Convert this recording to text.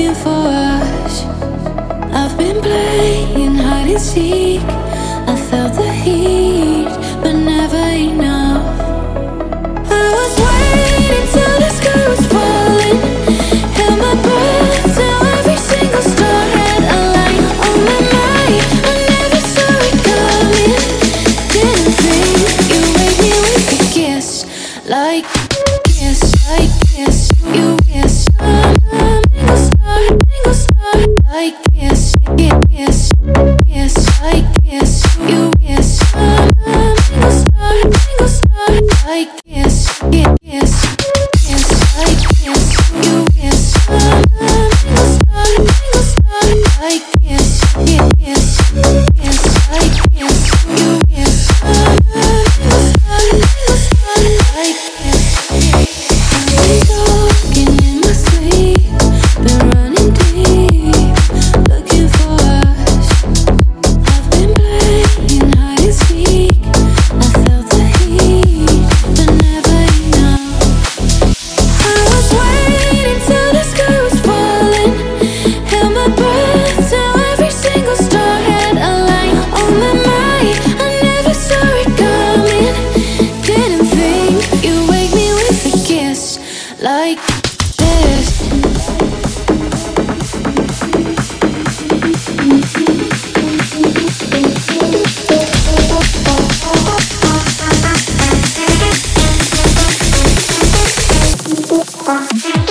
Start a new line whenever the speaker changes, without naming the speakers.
looking for us. I've been playing hide and seek. I felt the heat, but never enough. I was waiting till the sky was falling, held my breath till every single star had a light on my mind. I never saw it coming. Didn't think you made me with a kiss, like kiss, like kiss. You kiss, Bye.